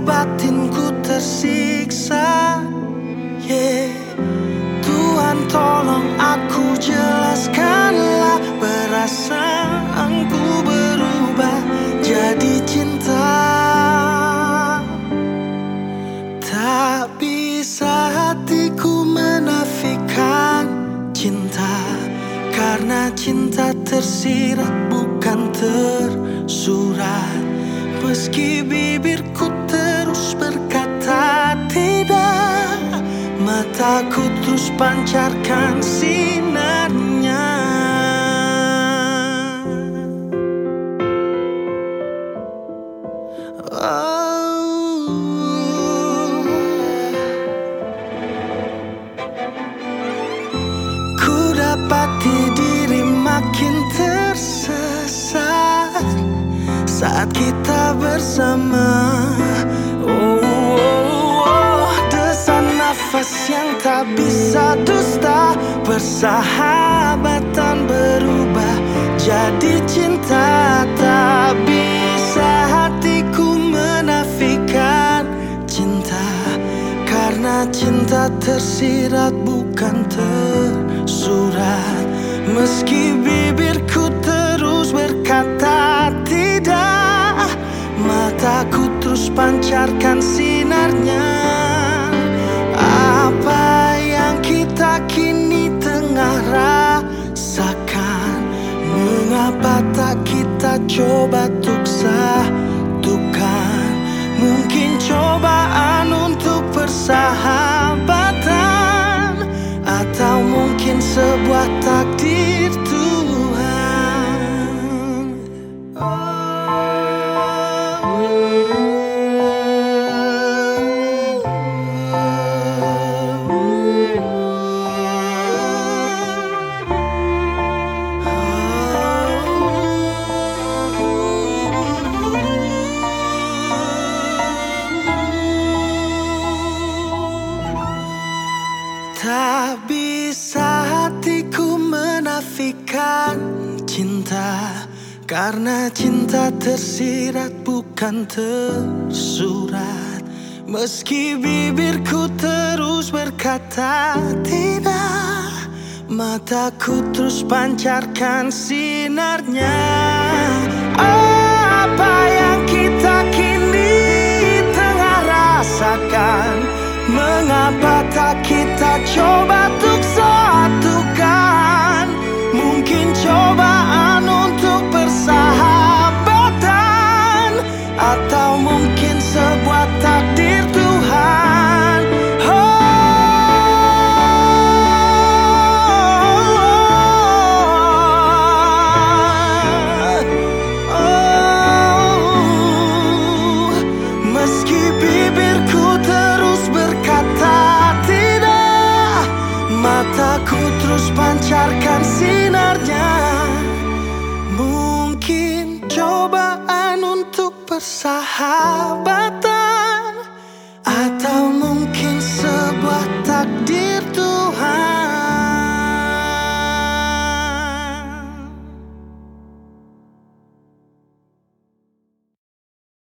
batinku tersiksa yeah. Tuhan tolong aku jelaskanlah Perasaanku berubah jadi cinta Tak bisa hatiku menafikan cinta Karena cinta tersirat bukan tersurat Meski bibirku Mataku terus pancarkan sinarnya Oh. Ku dapati diri makin tersesat Saat kita bersama bisa dusta Persahabatan berubah. Jadi cinta Tak bisa hatiku menafikan cinta. Karena cinta tersirat bukan tersurat. Meski bibirku kita coba Tak bisa hatiku menafikan cinta. Karena cinta tersirat bukan tersurat. Meski bibirku terus berkata tidak Mataku terus pancarkan sinarnya. Apa yang persahabatan Atau